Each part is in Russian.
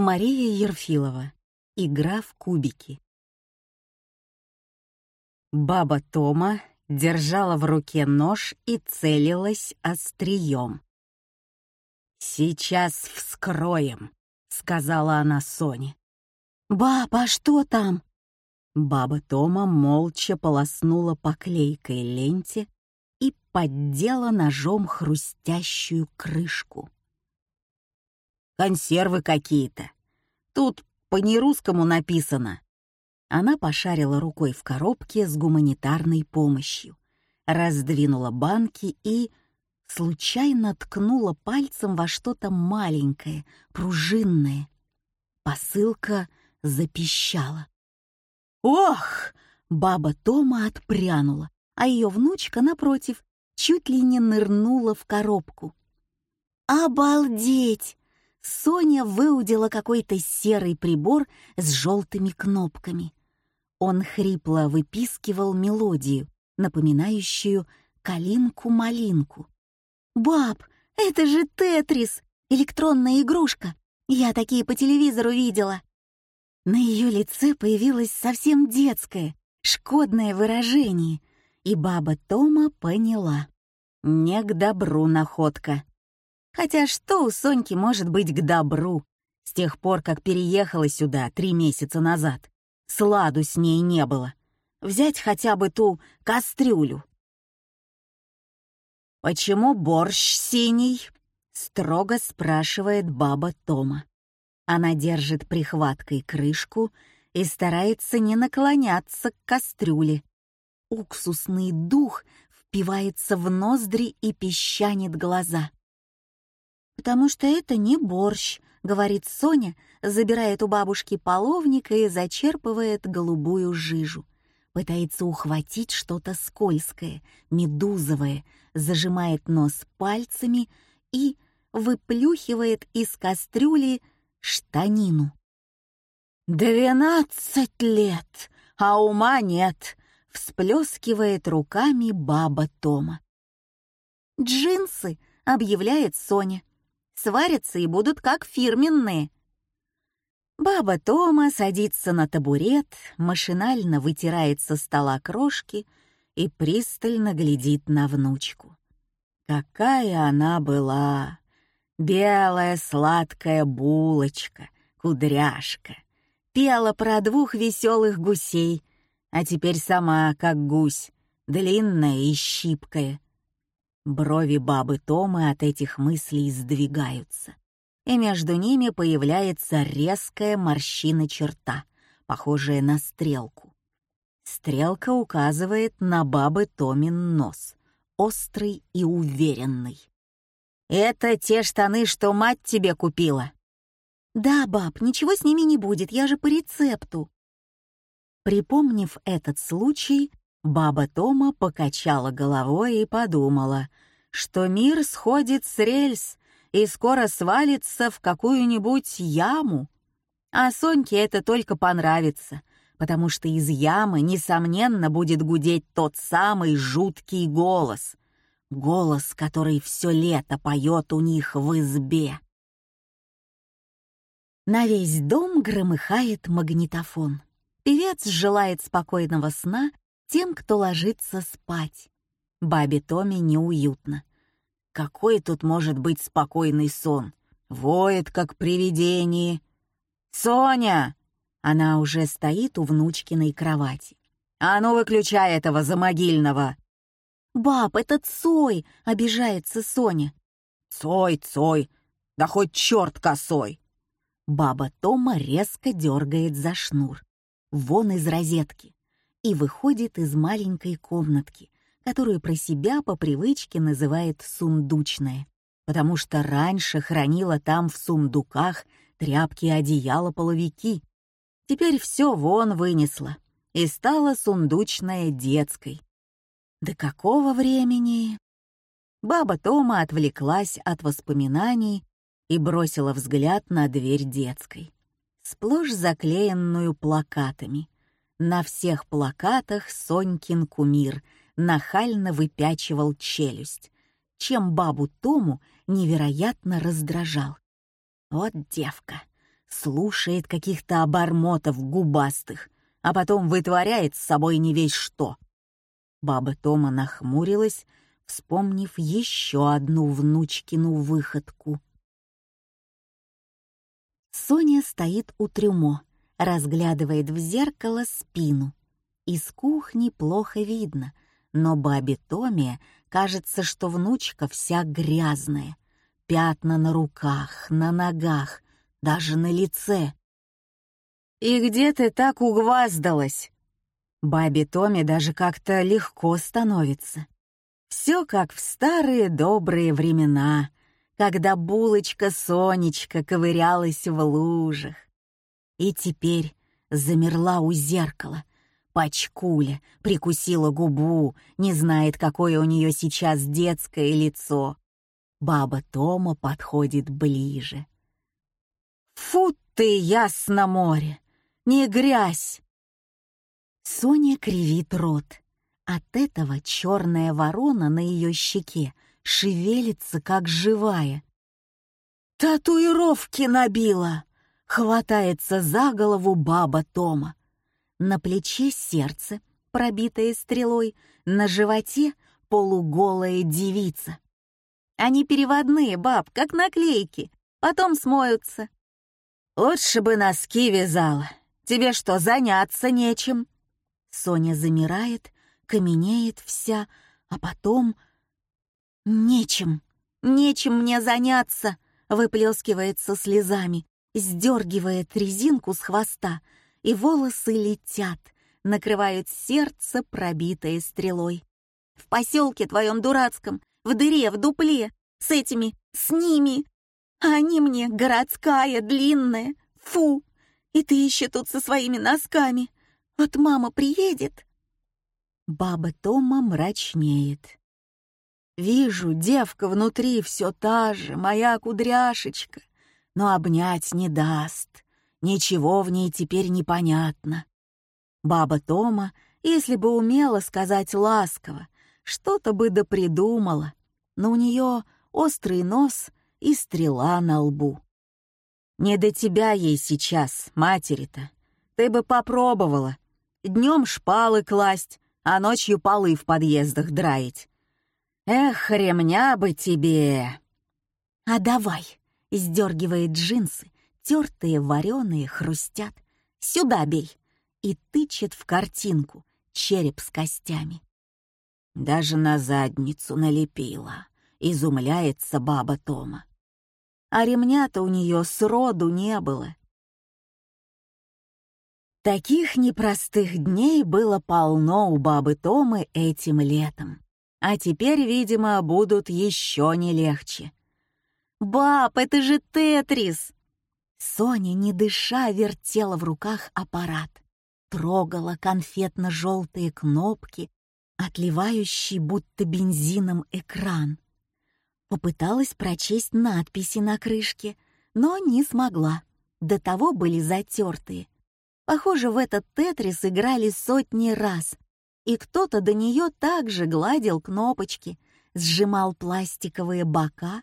Мария Ерфилова. Игра в кубики. Баба Тома держала в руке нож и целилась острием. «Сейчас вскроем», — сказала она Соне. «Баб, а что там?» Баба Тома молча полоснула по клейкой ленте и поддела ножом хрустящую крышку. «Консервы какие-то. Тут по-нерусскому написано». Она пошарила рукой в коробке с гуманитарной помощью, раздвинула банки и случайно ткнула пальцем во что-то маленькое, пружинное. Посылка запищала. «Ох!» — баба Тома отпрянула, а ее внучка, напротив, чуть ли не нырнула в коробку. «Обалдеть!» Соня выудила какой-то серый прибор с желтыми кнопками. Он хрипло выпискивал мелодию, напоминающую «калинку-малинку». «Баб, это же Тетрис! Электронная игрушка! Я такие по телевизору видела!» На ее лице появилось совсем детское, шкодное выражение, и баба Тома поняла. Не к добру находка. Хотя что у Соньки может быть к добру? С тех пор, как переехала сюда три месяца назад, сладу с ней не было. Взять хотя бы ту кастрюлю. «Почему борщ синий?» — строго спрашивает баба Тома. Она держит прихваткой крышку и старается не наклоняться к кастрюле. Уксусный дух впивается в ноздри и песчанит глаза. «Потому что это не борщ», — говорит Соня, забирает у бабушки половник и зачерпывает голубую жижу. Пытается ухватить что-то скользкое, медузовое, зажимает нос пальцами и выплюхивает из кастрюли штанину. «Двенадцать лет, а ума нет!» — всплескивает руками баба Тома. «Джинсы!» — объявляет Соня сварятся и будут как фирменные. Баба Тома садится на табурет, машинально вытирает со стола крошки и пристально глядит на внучку. Какая она была! Белая сладкая булочка, кудряшка. Пела про двух веселых гусей, а теперь сама как гусь, длинная и щипкая — Брови бабы Томы от этих мыслей сдвигаются, и между ними появляется резкая морщина черта, похожая на стрелку. Стрелка указывает на бабы Томин нос, острый и уверенный. «Это те штаны, что мать тебе купила?» «Да, баб, ничего с ними не будет, я же по рецепту». Припомнив этот случай, Баба Тома покачала головой и подумала, что мир сходит с рельс и скоро свалится в какую-нибудь яму. А Соньке это только понравится, потому что из ямы, несомненно, будет гудеть тот самый жуткий голос. Голос, который все лето поет у них в избе. На весь дом громыхает магнитофон. Певец желает спокойного сна тем, кто ложится спать. Бабе Томе неуютно. Какой тут может быть спокойный сон? Воет, как привидение. «Соня!» Она уже стоит у внучкиной кровати. «А ну, выключай этого замогильного!» «Баб, это Цой!» — обижается Соня. «Цой, Цой! Да хоть черт косой!» Баба Тома резко дергает за шнур. Вон из розетки и выходит из маленькой комнатки, которую про себя по привычке называет «сундучная», потому что раньше хранила там в сундуках тряпки, одеяла, половики. Теперь все вон вынесла и стала сундучная детской. До какого времени? Баба Тома отвлеклась от воспоминаний и бросила взгляд на дверь детской, сплошь заклеенную плакатами — на всех плакатах Сонькин кумир нахально выпячивал челюсть, чем бабу Тому невероятно раздражал. Вот девка, слушает каких-то обормотов губастых, а потом вытворяет с собой не весь что. Баба Тома нахмурилась, вспомнив еще одну внучкину выходку. Соня стоит у трюмо, разглядывает в зеркало спину. Из кухни плохо видно, но бабе Томе кажется, что внучка вся грязная. Пятна на руках, на ногах, даже на лице. «И где ты так угваздалась?» Бабе Томе даже как-то легко становится. Все как в старые добрые времена, когда булочка Сонечка ковырялась в лужах. И теперь замерла у зеркала, Пачкуля прикусила губу, не знает, какое у нее сейчас детское лицо. Баба Тома подходит ближе. «Фу ты, ясно море! Не грязь!» Соня кривит рот. От этого черная ворона на ее щеке шевелится, как живая. «Татуировки набила!» — хватается за голову баба Тома. На плече сердце, пробитое стрелой, на животе полуголая девица. Они переводные, баб, как наклейки, потом смоются. Лучше бы носки вязала. Тебе что, заняться нечем? Соня замирает, каменеет вся, а потом... Нечем, нечем мне заняться, выплескивается слезами, сдергивает резинку с хвоста — и волосы летят, накрывают сердце, пробитое стрелой. В поселке твоем дурацком, в дыре, в дупле, с этими, с ними. А они мне городская, длинная, фу. И ты еще тут со своими носками. Вот мама приедет. Баба Тома мрачнеет. Вижу, девка внутри все та же, моя кудряшечка, но обнять не даст. Ничего в ней теперь не понятно. Баба Тома, если бы умела сказать ласково, что-то бы да придумала, но у нее острый нос и стрела на лбу. Не до тебя ей сейчас, матери-то. Ты бы попробовала. Днем шпалы класть, а ночью полы в подъездах драить. Эх, ремня бы тебе. А давай, сдергивает джинсы тертые, вареные, хрустят. Сюда бей!» И тычет в картинку череп с костями. Даже на задницу налепила, изумляется баба Тома. А ремня-то у нее сроду не было. Таких непростых дней было полно у бабы Томы этим летом. А теперь, видимо, будут еще не легче. «Баб, это же Тетрис!» Соня, не дыша, вертела в руках аппарат, трогала конфетно-желтые кнопки, отливающий будто бензином экран. Попыталась прочесть надписи на крышке, но не смогла. До того были затертые. Похоже, в этот тетрис играли сотни раз, и кто-то до нее также гладил кнопочки, сжимал пластиковые бока.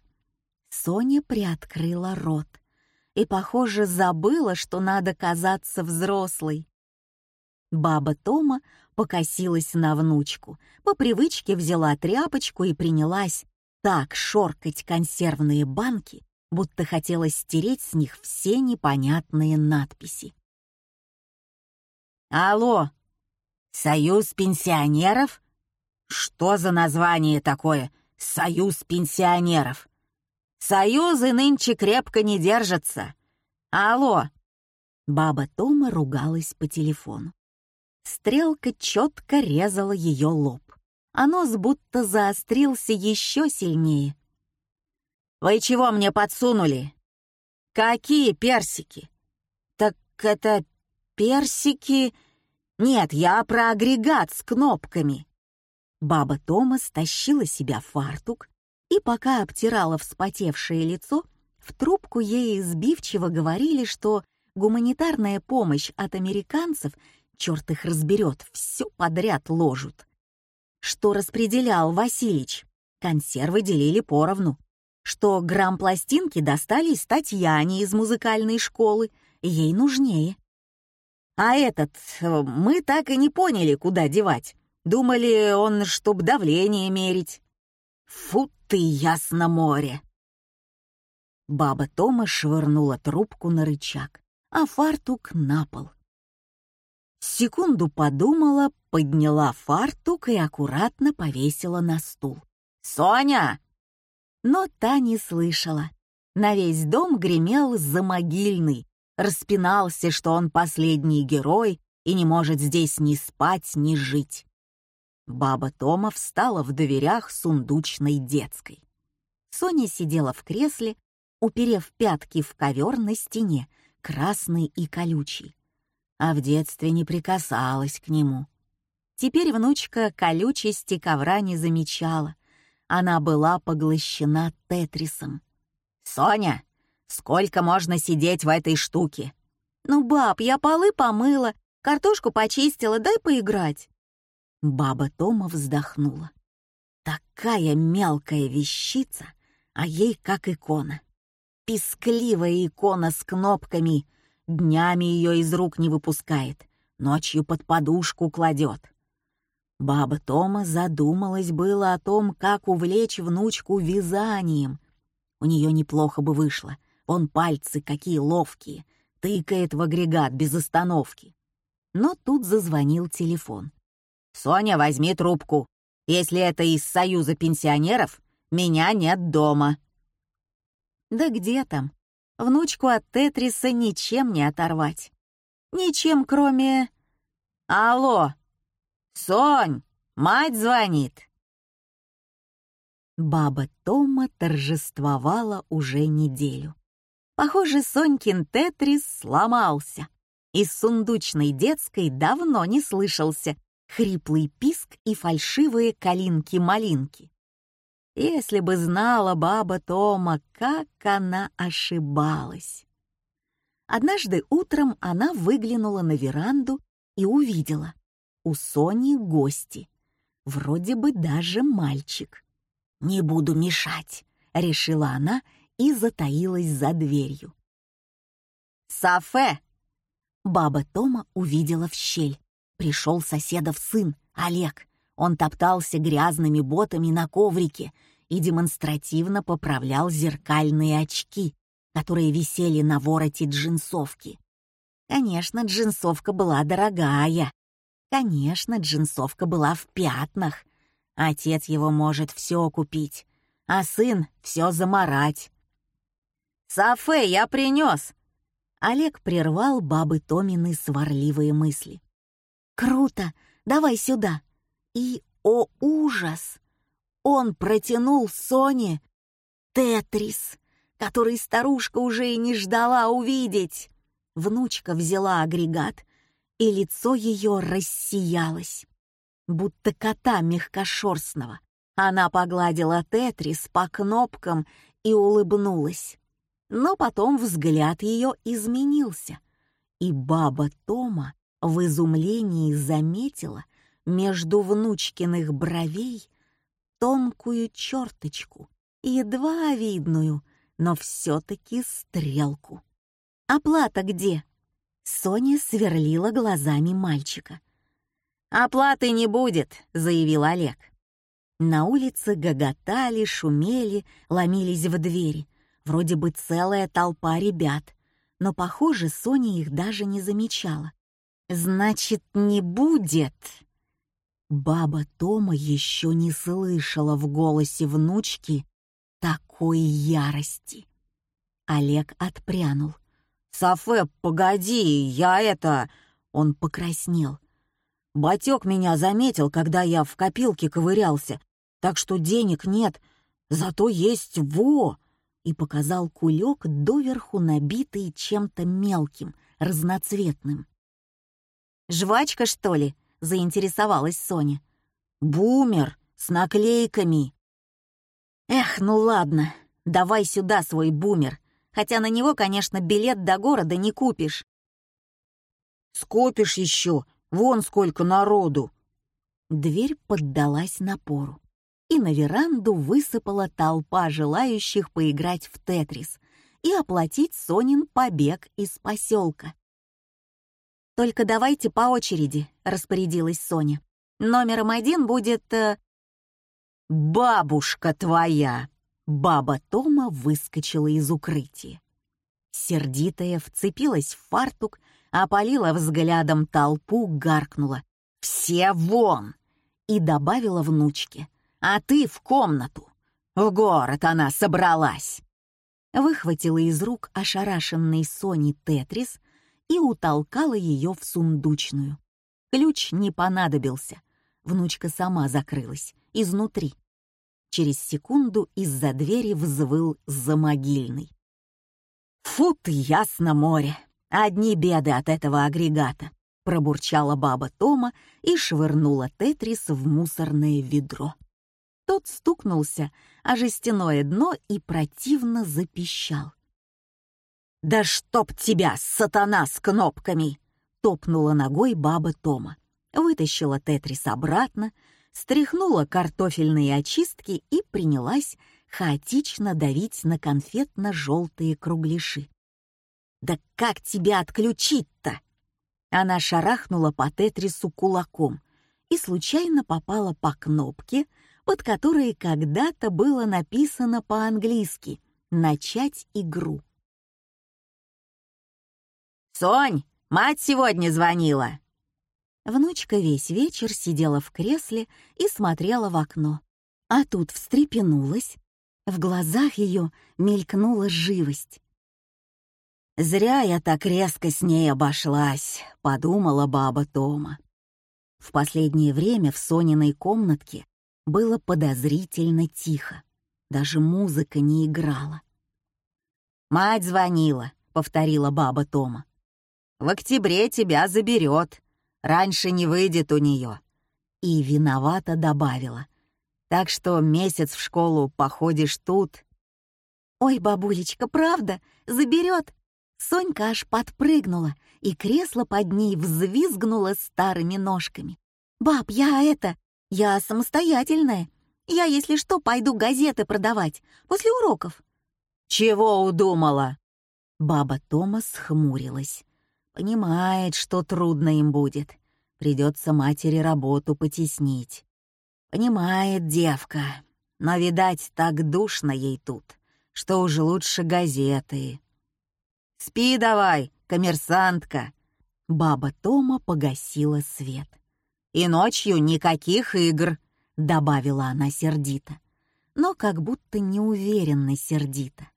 Соня приоткрыла рот и, похоже, забыла, что надо казаться взрослой. Баба Тома покосилась на внучку, по привычке взяла тряпочку и принялась так шоркать консервные банки, будто хотела стереть с них все непонятные надписи. «Алло, Союз пенсионеров? Что за название такое «Союз пенсионеров»? Союзы нынче крепко не держатся. Алло!» Баба Тома ругалась по телефону. Стрелка четко резала ее лоб, а будто заострился еще сильнее. «Вы чего мне подсунули?» «Какие персики?» «Так это персики...» «Нет, я про агрегат с кнопками». Баба Тома стащила себя фартук и пока обтирала вспотевшее лицо, в трубку ей избивчиво говорили, что гуманитарная помощь от американцев, черт их разберет, все подряд ложат. Что распределял Василич, консервы делили поровну. Что грамм пластинки достались Татьяне из музыкальной школы, ей нужнее. А этот мы так и не поняли, куда девать. Думали, он, чтоб давление мерить. Фу ты, ясно море. Баба Тома швырнула трубку на рычаг, а фартук на пол. Секунду подумала, подняла фартук и аккуратно повесила на стул. «Соня!» Но та не слышала. На весь дом гремел замогильный, распинался, что он последний герой и не может здесь ни спать, ни жить. Баба Тома встала в дверях сундучной детской. Соня сидела в кресле, уперев пятки в ковер на стене, красный и колючий. А в детстве не прикасалась к нему. Теперь внучка колючести ковра не замечала. Она была поглощена тетрисом. «Соня, сколько можно сидеть в этой штуке?» «Ну, баб, я полы помыла, картошку почистила, дай поиграть». Баба Тома вздохнула. Такая мелкая вещица, а ей как икона. Пискливая икона с кнопками, днями ее из рук не выпускает, ночью под подушку кладет. Баба Тома задумалась было о том, как увлечь внучку вязанием. У нее неплохо бы вышло, он пальцы какие ловкие, тыкает в агрегат без остановки. Но тут зазвонил телефон. «Соня, возьми трубку. Если это из Союза пенсионеров, меня нет дома». Да где там? Внучку от Тетриса ничем не оторвать. Ничем, кроме... Алло! Сонь, мать звонит. Баба Тома торжествовала уже неделю. Похоже, Сонькин Тетрис сломался. Из сундучной детской давно не слышался хриплый писк и фальшивые калинки-малинки. Если бы знала баба Тома, как она ошибалась. Однажды утром она выглянула на веранду и увидела. У Сони гости. Вроде бы даже мальчик. «Не буду мешать», — решила она и затаилась за дверью. «Сафе!» Баба Тома увидела в щель. Пришел соседов сын, Олег. Он топтался грязными ботами на коврике и демонстративно поправлял зеркальные очки, которые висели на вороте джинсовки. Конечно, джинсовка была дорогая. Конечно, джинсовка была в пятнах. Отец его может все купить, а сын все заморать. «Сафе, я принес!» Олег прервал бабы Томины сварливые мысли. «Круто! Давай сюда!» И, о ужас! Он протянул Соне Тетрис, который старушка уже и не ждала увидеть. Внучка взяла агрегат, и лицо ее рассиялось, будто кота мягкошерстного. Она погладила Тетрис по кнопкам и улыбнулась. Но потом взгляд ее изменился, и баба Тома в изумлении заметила между внучкиных бровей тонкую черточку, едва видную, но все-таки стрелку. «Оплата где?» Соня сверлила глазами мальчика. «Оплаты не будет», — заявил Олег. На улице гоготали, шумели, ломились в двери. Вроде бы целая толпа ребят, но, похоже, Соня их даже не замечала. «Значит, не будет!» Баба Тома еще не слышала в голосе внучки такой ярости. Олег отпрянул. «Софе, погоди, я это...» Он покраснел. Батек меня заметил, когда я в копилке ковырялся, так что денег нет, зато есть во!» И показал кулек, доверху набитый чем-то мелким, разноцветным. «Жвачка, что ли?» — заинтересовалась Соня. «Бумер с наклейками». «Эх, ну ладно, давай сюда свой бумер, хотя на него, конечно, билет до города не купишь». «Скопишь еще, вон сколько народу!» Дверь поддалась напору, и на веранду высыпала толпа желающих поиграть в Тетрис, и оплатить Сонин побег из поселка. «Только давайте по очереди», — распорядилась Соня. «Номером один будет...» э... «Бабушка твоя!» Баба Тома выскочила из укрытия. Сердитая вцепилась в фартук, опалила взглядом толпу, гаркнула. «Все вон!» и добавила внучке. «А ты в комнату! В город она собралась!» Выхватила из рук ошарашенной Сони Тетрис и утолкала ее в сундучную. Ключ не понадобился. Внучка сама закрылась, изнутри. Через секунду из-за двери взвыл замогильный. «Фу ты, ясно море! Одни беды от этого агрегата!» пробурчала баба Тома и швырнула Тетрис в мусорное ведро. Тот стукнулся о жестяное дно и противно запищал. «Да чтоб тебя, сатана с кнопками!» — топнула ногой баба Тома, вытащила Тетрис обратно, стряхнула картофельные очистки и принялась хаотично давить на конфетно-желтые кругляши. «Да как тебя отключить-то?» Она шарахнула по Тетрису кулаком и случайно попала по кнопке, под которой когда-то было написано по-английски «Начать игру». «Сонь, мать сегодня звонила!» Внучка весь вечер сидела в кресле и смотрела в окно. А тут встрепенулась. В глазах ее мелькнула живость. «Зря я так резко с ней обошлась», — подумала баба Тома. В последнее время в Сониной комнатке было подозрительно тихо. Даже музыка не играла. «Мать звонила», — повторила баба Тома. «В октябре тебя заберет. Раньше не выйдет у нее». И виновато добавила. «Так что месяц в школу походишь тут». «Ой, бабулечка, правда? Заберет?» Сонька аж подпрыгнула, и кресло под ней взвизгнуло старыми ножками. «Баб, я это... Я самостоятельная. Я, если что, пойду газеты продавать после уроков». «Чего удумала?» Баба Тома хмурилась. Понимает, что трудно им будет. Придется матери работу потеснить. Понимает девка, но, видать, так душно ей тут, что уже лучше газеты. «Спи давай, коммерсантка!» Баба Тома погасила свет. «И ночью никаких игр!» — добавила она сердито, но как будто неуверенно сердито.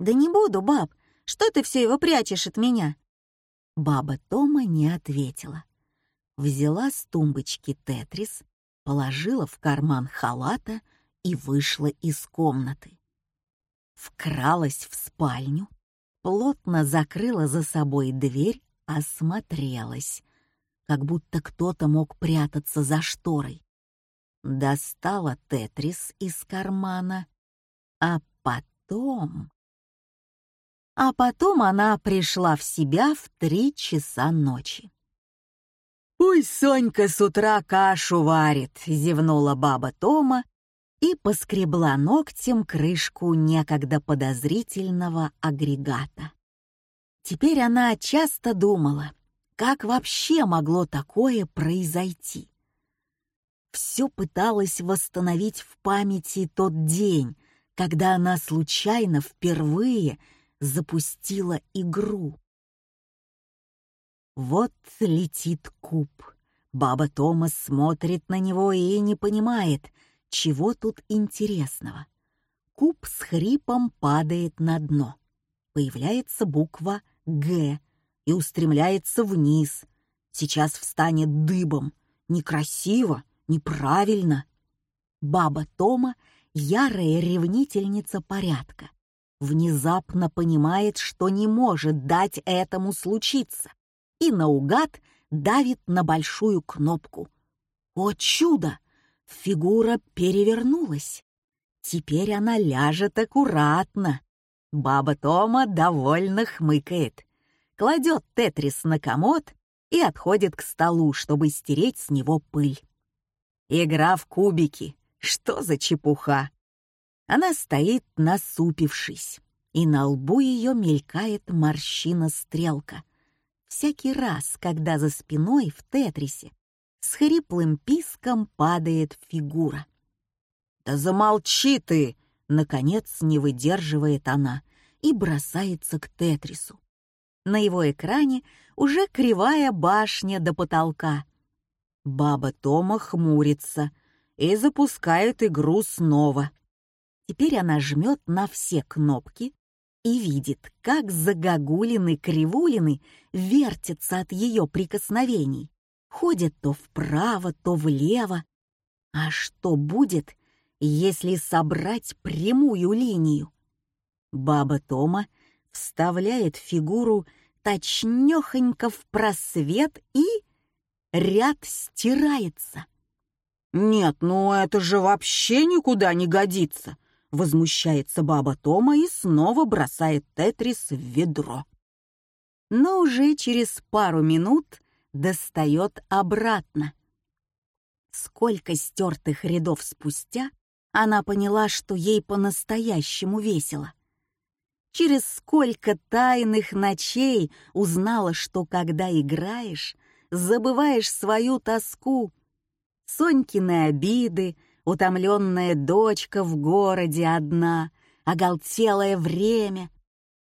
«Да не буду, баб! Что ты все его прячешь от меня?» Баба Тома не ответила. Взяла с тумбочки тетрис, положила в карман халата и вышла из комнаты. Вкралась в спальню, плотно закрыла за собой дверь, осмотрелась, как будто кто-то мог прятаться за шторой. Достала тетрис из кармана, а потом... А потом она пришла в себя в три часа ночи. «Пусть Сонька с утра кашу варит», — зевнула баба Тома и поскребла ногтем крышку некогда подозрительного агрегата. Теперь она часто думала, как вообще могло такое произойти. Все пыталась восстановить в памяти тот день, когда она случайно впервые запустила игру. Вот летит куб. Баба Томас смотрит на него и не понимает — чего тут интересного? Куб с хрипом падает на дно. Появляется буква «Г» и устремляется вниз. Сейчас встанет дыбом. Некрасиво, неправильно. Баба Тома — ярая ревнительница порядка. Внезапно понимает, что не может дать этому случиться. И наугад давит на большую кнопку. О чудо! Фигура перевернулась. Теперь она ляжет аккуратно. Баба Тома довольно хмыкает, кладет тетрис на комод и отходит к столу, чтобы стереть с него пыль. Игра в кубики. Что за чепуха? Она стоит насупившись. и на лбу ее мелькает морщина-стрелка. Всякий раз, когда за спиной в тетрисе с хриплым писком падает фигура. «Да замолчи ты!» — наконец не выдерживает она и бросается к тетрису. На его экране уже кривая башня до потолка. Баба Тома хмурится и запускает игру снова. Теперь она жмет на все кнопки и видит, как загогулины-кривулины вертятся от ее прикосновений, ходят то вправо, то влево. А что будет, если собрать прямую линию? Баба Тома вставляет фигуру точнёхонько в просвет и ряд стирается. «Нет, ну это же вообще никуда не годится!» Возмущается баба Тома и снова бросает Тетрис в ведро. Но уже через пару минут достает обратно. Сколько стертых рядов спустя она поняла, что ей по-настоящему весело. Через сколько тайных ночей узнала, что когда играешь, забываешь свою тоску, Сонькины обиды, утомленная дочка в городе одна, оголтелое время,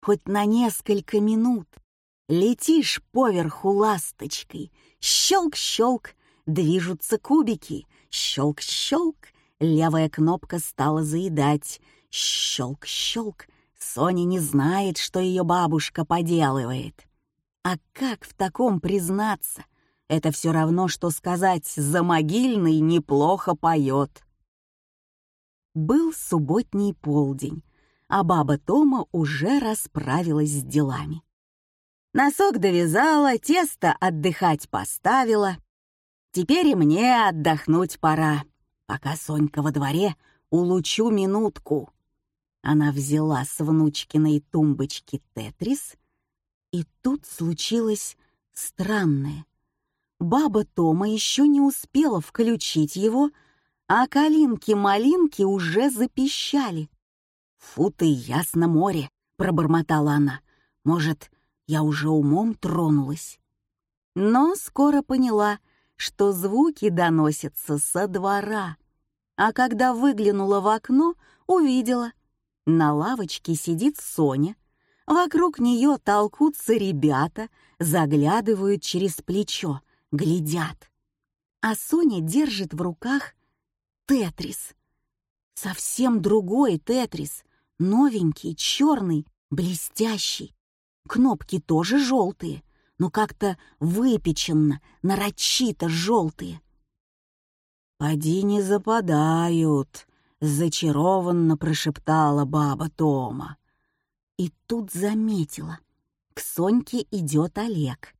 хоть на несколько минут. Летишь поверху ласточкой, щелк-щелк, движутся кубики, щелк-щелк, левая кнопка стала заедать, щелк-щелк, Соня не знает, что ее бабушка поделывает. А как в таком признаться? Это все равно, что сказать «за могильный неплохо поет». Был субботний полдень, а баба Тома уже расправилась с делами. Носок довязала, тесто отдыхать поставила. Теперь и мне отдохнуть пора. Пока Сонька во дворе, улучу минутку. Она взяла с внучкиной тумбочки тетрис, и тут случилось странное. Баба Тома еще не успела включить его, а калинки-малинки уже запищали. «Фу ты, ясно море!» — пробормотала она. «Может, я уже умом тронулась?» Но скоро поняла, что звуки доносятся со двора. А когда выглянула в окно, увидела. На лавочке сидит Соня. Вокруг нее толкутся ребята, заглядывают через плечо, глядят. А Соня держит в руках Тетрис. Совсем другой Тетрис, новенький, черный, блестящий. Кнопки тоже желтые, но как-то выпеченно, нарочито желтые. «Поди не западают», — зачарованно прошептала баба Тома. И тут заметила. К Соньке идет Олег.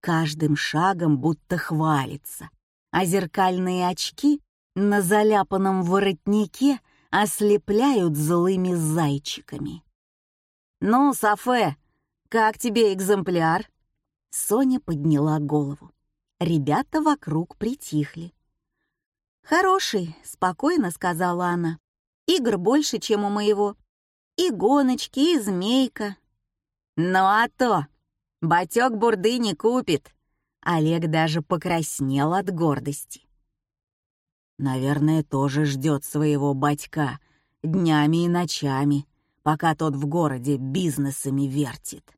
Каждым шагом будто хвалится, а зеркальные очки на заляпанном воротнике ослепляют злыми зайчиками. «Ну, Софе, как тебе экземпляр?» Соня подняла голову. Ребята вокруг притихли. «Хороший», — спокойно сказала она. «Игр больше, чем у моего. И гоночки, и змейка». «Ну а то! Батек бурды не купит!» Олег даже покраснел от гордости. Наверное, тоже ждет своего батька днями и ночами, пока тот в городе бизнесами вертит.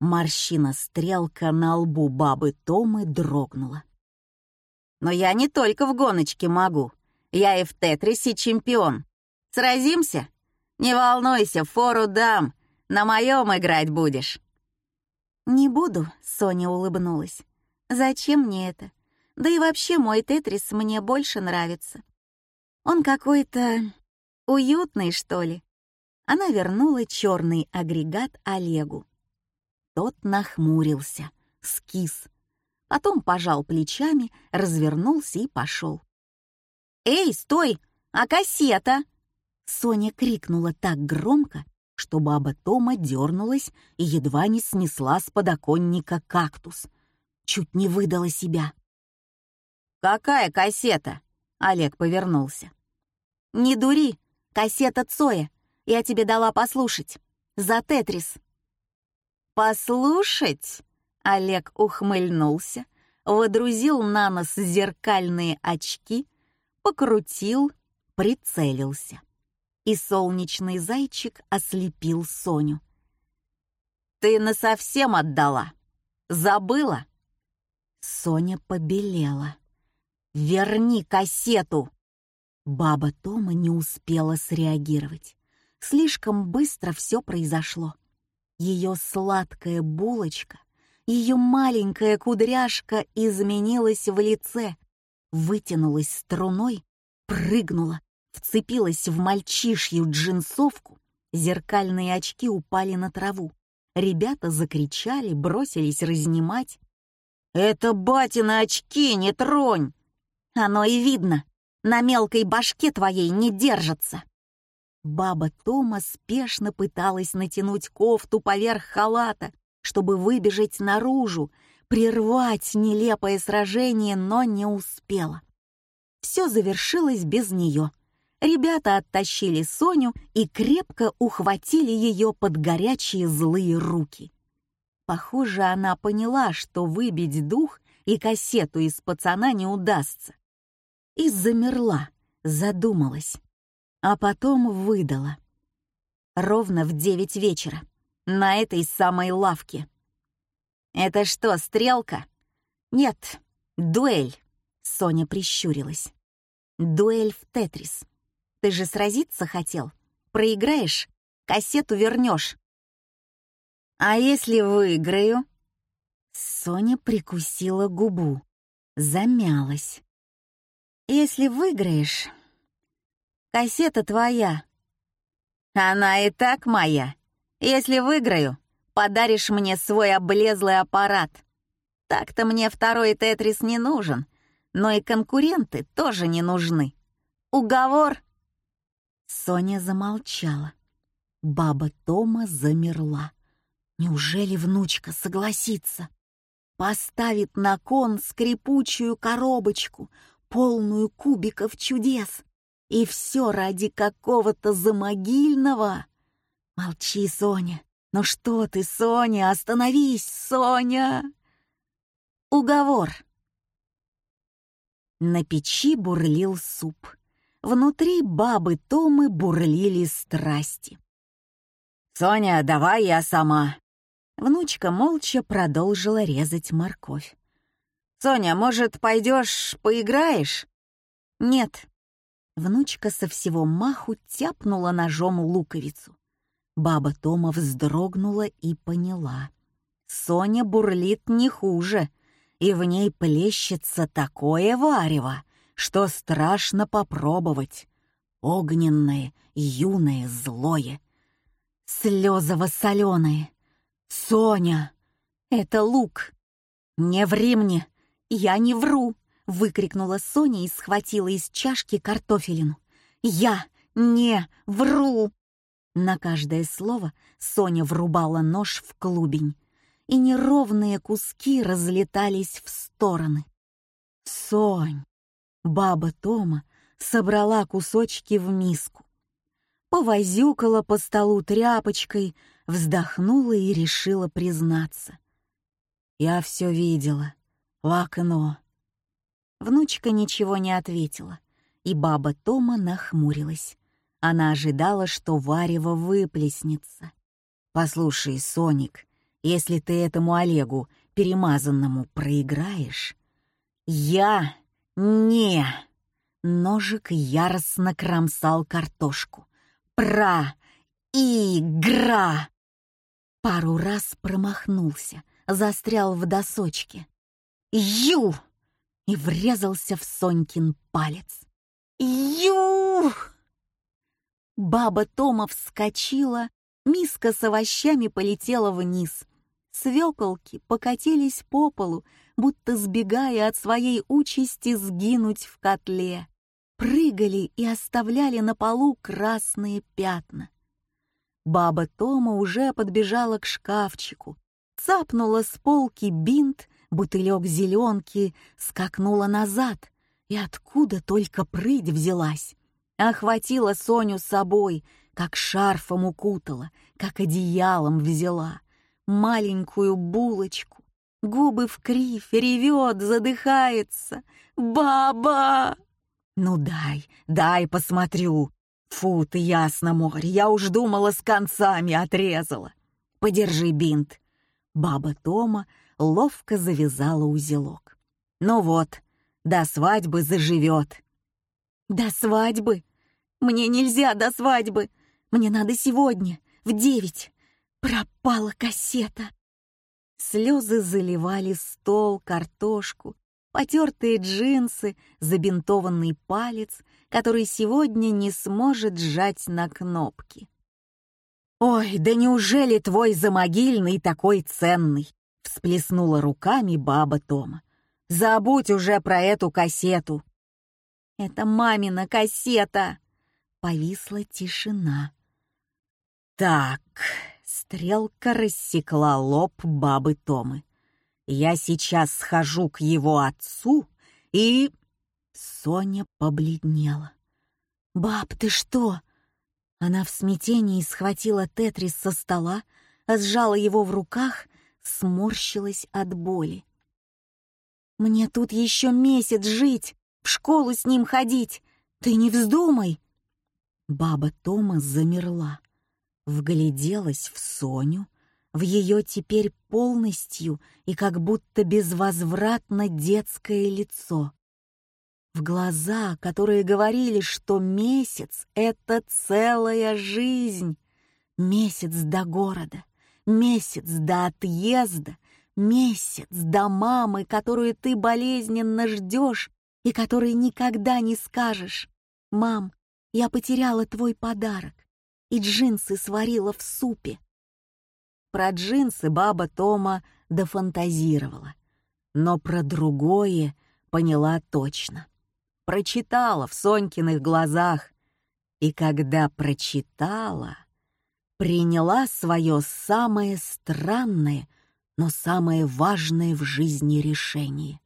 Морщина-стрелка на лбу бабы Томы дрогнула. «Но я не только в гоночке могу. Я и в тетрисе чемпион. Сразимся? Не волнуйся, фору дам. На моем играть будешь». «Не буду», — Соня улыбнулась. «Зачем мне это? Да и вообще мой тетрис мне больше нравится. Он какой-то уютный, что ли. Она вернула черный агрегат Олегу. Тот нахмурился, скис. Потом пожал плечами, развернулся и пошел. «Эй, стой! А кассета?» Соня крикнула так громко, что баба Тома дернулась и едва не снесла с подоконника кактус. Чуть не выдала себя. «Какая кассета?» — Олег повернулся. «Не дури, кассета Цоя. Я тебе дала послушать. за Тетрис». «Послушать?» — Олег ухмыльнулся, водрузил на нос зеркальные очки, покрутил, прицелился. И солнечный зайчик ослепил Соню. «Ты насовсем отдала? Забыла?» Соня побелела. «Верни кассету!» Баба Тома не успела среагировать. Слишком быстро все произошло. Ее сладкая булочка, ее маленькая кудряшка изменилась в лице, вытянулась струной, прыгнула, вцепилась в мальчишью джинсовку, зеркальные очки упали на траву. Ребята закричали, бросились разнимать. «Это батины очки, не тронь!» «Оно и видно, на мелкой башке твоей не держится!» Баба Тома спешно пыталась натянуть кофту поверх халата, чтобы выбежать наружу, прервать нелепое сражение, но не успела. Все завершилось без нее. Ребята оттащили Соню и крепко ухватили ее под горячие злые руки. Похоже, она поняла, что выбить дух и кассету из пацана не удастся. И замерла, задумалась, а потом выдала. Ровно в девять вечера, на этой самой лавке. «Это что, стрелка?» «Нет, дуэль», — Соня прищурилась. «Дуэль в Тетрис. Ты же сразиться хотел? Проиграешь, кассету вернешь. «А если выиграю?» Соня прикусила губу, замялась. «Если выиграешь, кассета твоя». «Она и так моя. Если выиграю, подаришь мне свой облезлый аппарат. Так-то мне второй тетрис не нужен, но и конкуренты тоже не нужны. Уговор?» Соня замолчала. Баба Тома замерла. Неужели внучка согласится? Поставит на кон скрипучую коробочку, полную кубиков чудес. И все ради какого-то замогильного. Молчи, Соня. Ну что ты, Соня, остановись, Соня. Уговор. На печи бурлил суп. Внутри бабы Томы бурлили страсти. «Соня, давай я сама», Внучка молча продолжила резать морковь. «Соня, может, пойдешь поиграешь?» «Нет». Внучка со всего маху тяпнула ножом луковицу. Баба Тома вздрогнула и поняла. Соня бурлит не хуже, и в ней плещется такое варево, что страшно попробовать. Огненное, юное, злое. Слезово-соленое, «Соня, это лук! Не ври мне! Я не вру!» — выкрикнула Соня и схватила из чашки картофелину. «Я не вру!» На каждое слово Соня врубала нож в клубень, и неровные куски разлетались в стороны. «Сонь!» Баба Тома собрала кусочки в миску, повозюкала по столу тряпочкой, вздохнула и решила признаться. Я все видела. В окно. Внучка ничего не ответила, и баба Тома нахмурилась. Она ожидала, что варево выплеснется. «Послушай, Соник, если ты этому Олегу, перемазанному, проиграешь...» «Я не...» Ножик яростно кромсал картошку. «Про... игра!» Пару раз промахнулся, застрял в досочке. «Ю!» и врезался в Сонькин палец. «Ю!» Баба Тома вскочила, миска с овощами полетела вниз. Свеколки покатились по полу, будто сбегая от своей участи сгинуть в котле. Прыгали и оставляли на полу красные пятна. Баба Тома уже подбежала к шкафчику, цапнула с полки бинт, бутылек зеленки, скакнула назад, и откуда только прыть взялась. Охватила Соню с собой, как шарфом укутала, как одеялом взяла. Маленькую булочку, губы в кривь, ревет, задыхается. «Баба!» «Ну дай, дай посмотрю!» «Фу ты, ясно, море, я уж думала, с концами отрезала!» «Подержи бинт!» Баба Тома ловко завязала узелок. «Ну вот, до свадьбы заживет!» «До свадьбы? Мне нельзя до свадьбы! Мне надо сегодня, в девять! Пропала кассета!» Слезы заливали стол, картошку, потертые джинсы, забинтованный палец, который сегодня не сможет сжать на кнопки. «Ой, да неужели твой замогильный такой ценный?» — всплеснула руками баба Тома. «Забудь уже про эту кассету!» «Это мамина кассета!» Повисла тишина. «Так...» — стрелка рассекла лоб бабы Томы. «Я сейчас схожу к его отцу и...» Соня побледнела. «Баб, ты что?» Она в смятении схватила тетрис со стола, сжала его в руках, сморщилась от боли. «Мне тут еще месяц жить, в школу с ним ходить. Ты не вздумай!» Баба Тома замерла, вгляделась в Соню, в ее теперь полностью и как будто безвозвратно детское лицо. В глаза, которые говорили, что месяц — это целая жизнь. Месяц до города, месяц до отъезда, месяц до мамы, которую ты болезненно ждешь и которой никогда не скажешь. «Мам, я потеряла твой подарок, и джинсы сварила в супе». Про джинсы баба Тома дофантазировала, но про другое поняла точно. Прочитала в Сонькиных глазах, и когда прочитала, приняла свое самое странное, но самое важное в жизни решение.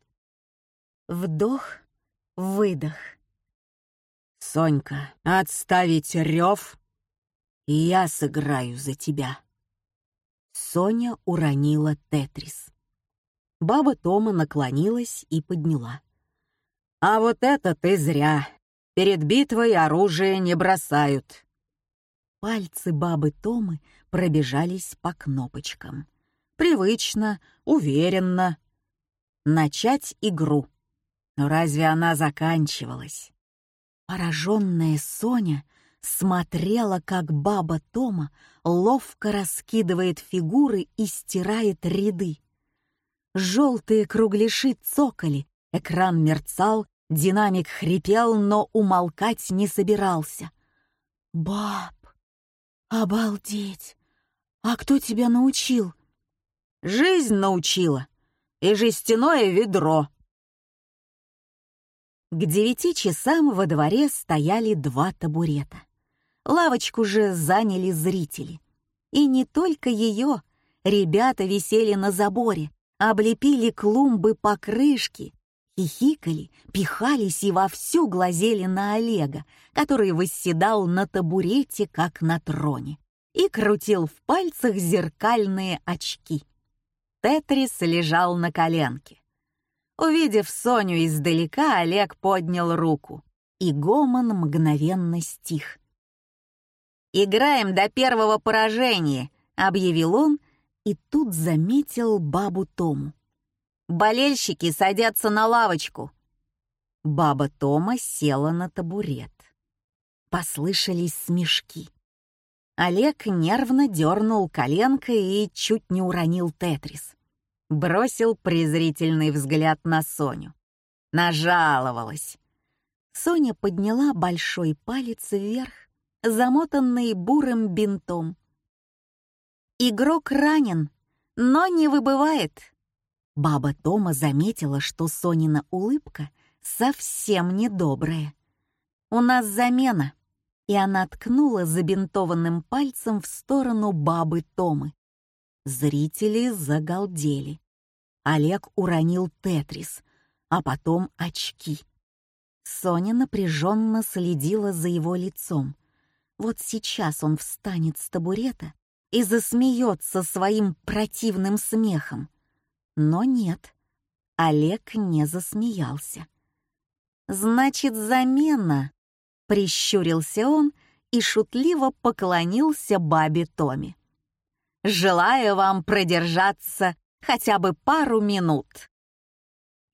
Вдох Выдох. «Сонька, отставить рев, я сыграю за тебя». Соня уронила тетрис. Баба Тома наклонилась и подняла. «А вот это ты зря. Перед битвой оружие не бросают». Пальцы бабы Томы пробежались по кнопочкам. Привычно, уверенно. Начать игру. Но разве она заканчивалась? Пораженная Соня смотрела, как баба Тома ловко раскидывает фигуры и стирает ряды. Желтые кругляши цокали, экран мерцал, динамик хрипел, но умолкать не собирался. «Баб, обалдеть! А кто тебя научил?» «Жизнь научила и жестяное ведро», к девяти часам во дворе стояли два табурета. Лавочку же заняли зрители. И не только ее. Ребята висели на заборе, облепили клумбы покрышки, хихикали, пихались и вовсю глазели на Олега, который восседал на табурете, как на троне, и крутил в пальцах зеркальные очки. Тетрис лежал на коленке. Увидев Соню издалека, Олег поднял руку, и гомон мгновенно стих. «Играем до первого поражения», — объявил он, и тут заметил бабу Тому. «Болельщики садятся на лавочку». Баба Тома села на табурет. Послышались смешки. Олег нервно дернул коленкой и чуть не уронил тетрис бросил презрительный взгляд на Соню. Нажаловалась. Соня подняла большой палец вверх, замотанный бурым бинтом. «Игрок ранен, но не выбывает». Баба Тома заметила, что Сонина улыбка совсем недобрая. «У нас замена», и она ткнула забинтованным пальцем в сторону бабы Томы. Зрители загалдели. Олег уронил тетрис, а потом очки. Соня напряженно следила за его лицом. Вот сейчас он встанет с табурета и засмеется своим противным смехом. Но нет, Олег не засмеялся. «Значит, замена!» — прищурился он и шутливо поклонился бабе Томе. «Желаю вам продержаться хотя бы пару минут».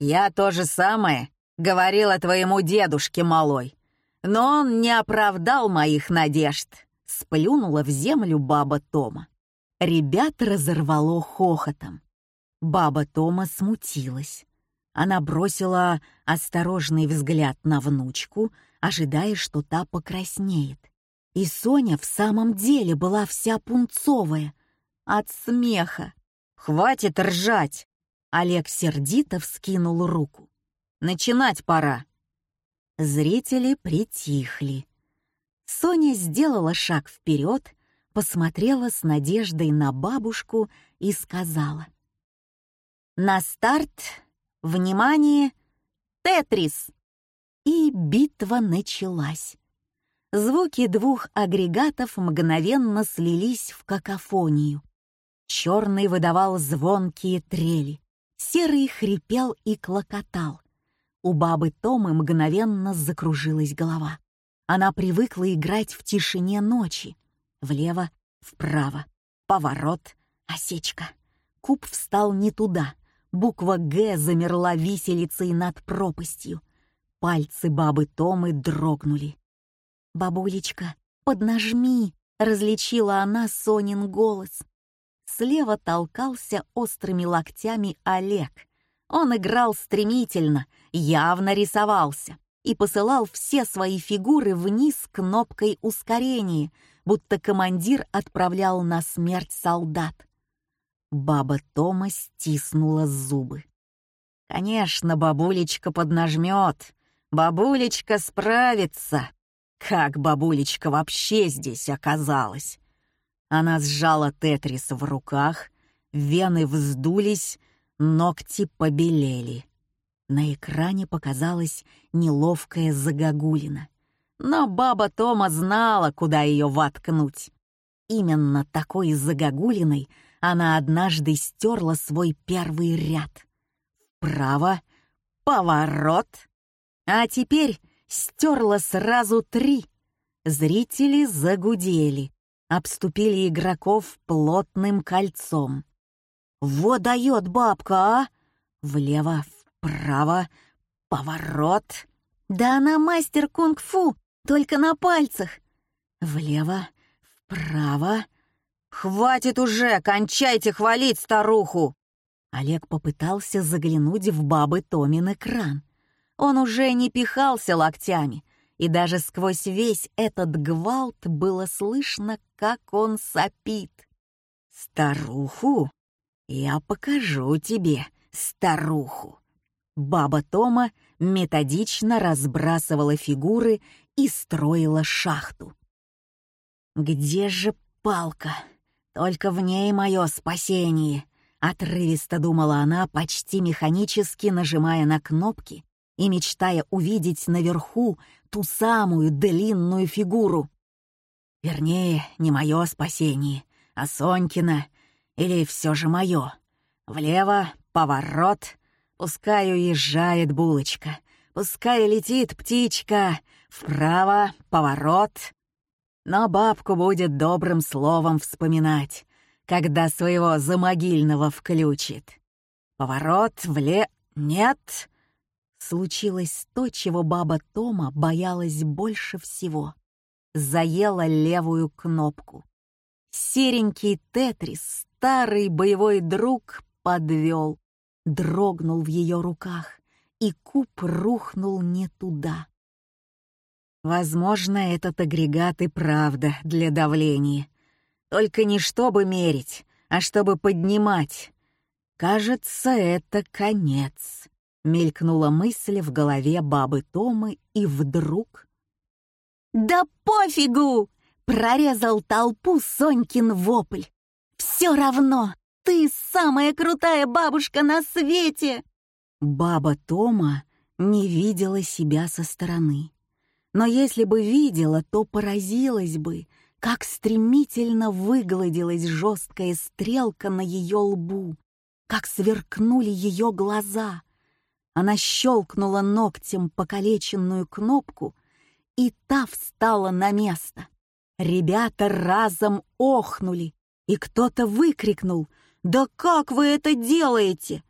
«Я то же самое говорила твоему дедушке малой, но он не оправдал моих надежд», — сплюнула в землю баба Тома. Ребят разорвало хохотом. Баба Тома смутилась. Она бросила осторожный взгляд на внучку, ожидая, что та покраснеет. И Соня в самом деле была вся пунцовая. От смеха. «Хватит ржать!» Олег сердито вскинул руку. «Начинать пора!» Зрители притихли. Соня сделала шаг вперед, посмотрела с надеждой на бабушку и сказала. «На старт! Внимание! Тетрис!» И битва началась. Звуки двух агрегатов мгновенно слились в какофонию. Черный выдавал звонкие трели, серый хрипел и клокотал. У бабы Томы мгновенно закружилась голова. Она привыкла играть в тишине ночи. Влево, вправо, поворот, осечка. Куб встал не туда. Буква «Г» замерла виселицей над пропастью. Пальцы бабы Томы дрогнули. «Бабулечка, поднажми!» — различила она Сонин голос. Слева толкался острыми локтями Олег. Он играл стремительно, явно рисовался и посылал все свои фигуры вниз кнопкой ускорения, будто командир отправлял на смерть солдат. Баба Тома стиснула зубы. «Конечно, бабулечка поднажмет. Бабулечка справится. Как бабулечка вообще здесь оказалась? Она сжала Тетрис в руках, вены вздулись, ногти побелели. На экране показалась неловкая загогулина. Но баба Тома знала, куда ее воткнуть. Именно такой загогулиной она однажды стерла свой первый ряд. Вправо, поворот. А теперь стерла сразу три. Зрители загудели, обступили игроков плотным кольцом. «Вот дает бабка, а! Влево, вправо, поворот. Да она мастер кунг-фу, только на пальцах. Влево, вправо. Хватит уже, кончайте хвалить старуху!» Олег попытался заглянуть в бабы Томин экран. Он уже не пихался локтями, и даже сквозь весь этот гвалт было слышно, как он сопит. «Старуху? Я покажу тебе старуху!» Баба Тома методично разбрасывала фигуры и строила шахту. «Где же палка? Только в ней мое спасение!» Отрывисто думала она, почти механически нажимая на кнопки и мечтая увидеть наверху ту самую длинную фигуру. Вернее, не мое спасение, а Сонькина, или все же мое. Влево — поворот, пускай уезжает булочка, пускай летит птичка, вправо — поворот. Но бабку будет добрым словом вспоминать, когда своего замогильного включит. Поворот вле... Нет, случилось то, чего баба Тома боялась больше всего. Заела левую кнопку. Серенький Тетрис, старый боевой друг, подвел, дрогнул в ее руках, и куб рухнул не туда. Возможно, этот агрегат и правда для давления. Только не чтобы мерить, а чтобы поднимать. Кажется, это конец. Мелькнула мысль в голове бабы Томы, и вдруг... «Да пофигу!» — прорезал толпу Сонькин вопль. «Все равно! Ты самая крутая бабушка на свете!» Баба Тома не видела себя со стороны. Но если бы видела, то поразилась бы, как стремительно выгладилась жесткая стрелка на ее лбу, как сверкнули ее глаза. Она щелкнула ногтем покалеченную кнопку, и та встала на место. Ребята разом охнули, и кто-то выкрикнул «Да как вы это делаете?»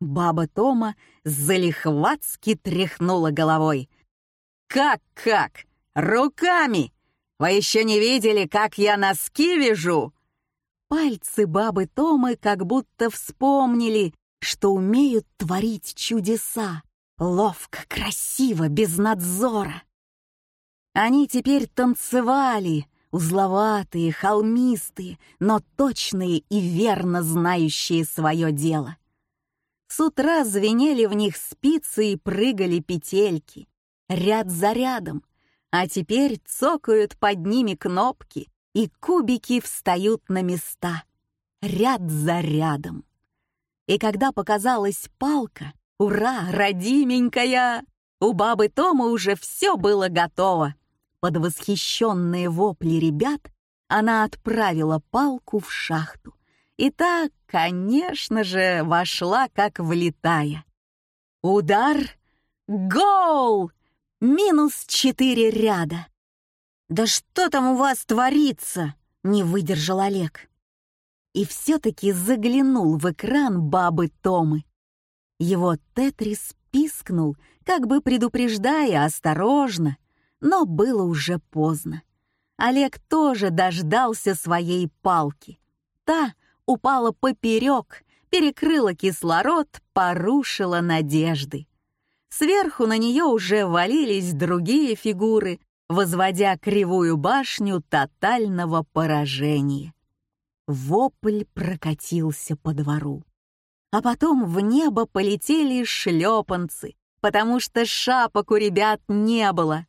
Баба Тома залихватски тряхнула головой. «Как-как? Руками! Вы еще не видели, как я носки вяжу?» Пальцы бабы Томы как будто вспомнили, что умеют творить чудеса. Ловко, красиво, без надзора. Они теперь танцевали, узловатые, холмистые, но точные и верно знающие свое дело. С утра звенели в них спицы и прыгали петельки, ряд за рядом, а теперь цокают под ними кнопки, и кубики встают на места, ряд за рядом. И когда показалась палка, ура, родименькая, у бабы Тома уже все было готово. Под восхищенные вопли ребят она отправила палку в шахту. И та, конечно же, вошла как влетая. Удар! Гол! Минус четыре ряда. «Да что там у вас творится?» — не выдержал Олег. И все-таки заглянул в экран бабы Томы. Его тетрис пискнул, как бы предупреждая осторожно, но было уже поздно. Олег тоже дождался своей палки. Та упала поперек, перекрыла кислород, порушила надежды. Сверху на нее уже валились другие фигуры, возводя кривую башню тотального поражения. Вопль прокатился по двору. А потом в небо полетели шлепанцы, потому что шапок у ребят не было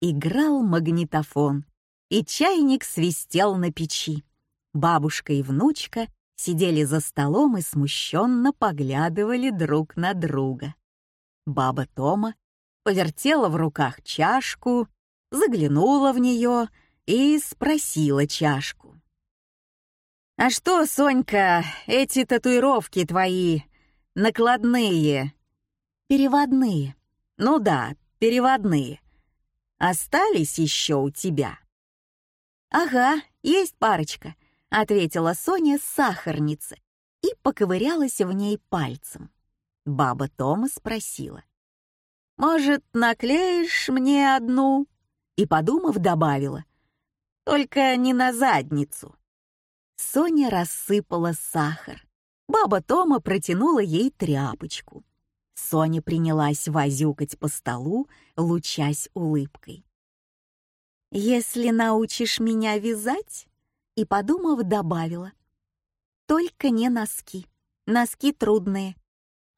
играл магнитофон, и чайник свистел на печи. Бабушка и внучка сидели за столом и смущенно поглядывали друг на друга. Баба Тома повертела в руках чашку, заглянула в нее и спросила чашку. «А что, Сонька, эти татуировки твои накладные?» «Переводные». «Ну да, переводные остались еще у тебя?» «Ага, есть парочка», — ответила Соня с сахарницы и поковырялась в ней пальцем. Баба Тома спросила. «Может, наклеишь мне одну?» И, подумав, добавила. «Только не на задницу». Соня рассыпала сахар. Баба Тома протянула ей тряпочку. Соня принялась возюкать по столу, лучась улыбкой. «Если научишь меня вязать?» И, подумав, добавила. «Только не носки. Носки трудные.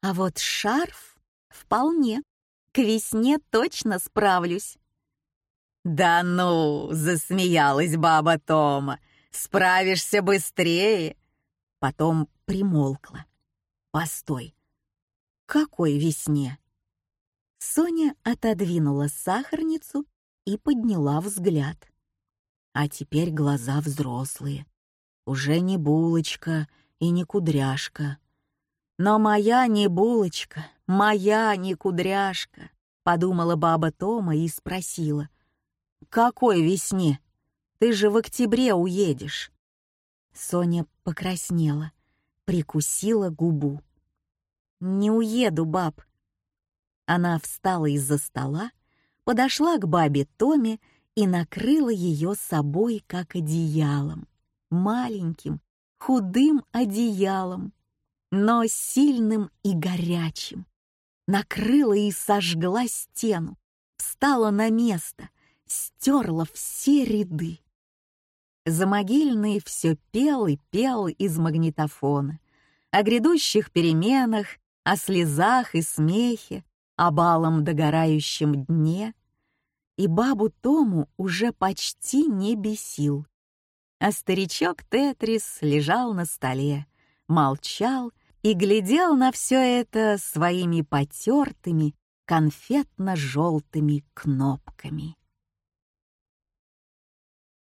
А вот шарф вполне. К весне точно справлюсь». «Да ну!» — засмеялась баба Тома. «Справишься быстрее!» Потом примолкла. «Постой, какой весне?» Соня отодвинула сахарницу и подняла взгляд. А теперь глаза взрослые. Уже не булочка и не кудряшка. Но моя не булочка, моя не кудряшка, подумала баба Тома и спросила. «Какой весне? Ты же в октябре уедешь». Соня покраснела, прикусила губу. «Не уеду, баб». Она встала из-за стола, подошла к бабе Томе и накрыла ее собой как одеялом. Маленьким, худым одеялом, но сильным и горячим. Накрыла и сожгла стену, встала на место, стерла все ряды. Замогильный все пел и пел из магнитофона о грядущих переменах о слезах и смехе, о балом догорающем дне, и бабу Тому уже почти не бесил. А старичок Тетрис лежал на столе, молчал и глядел на все это своими потертыми, конфетно-желтыми кнопками.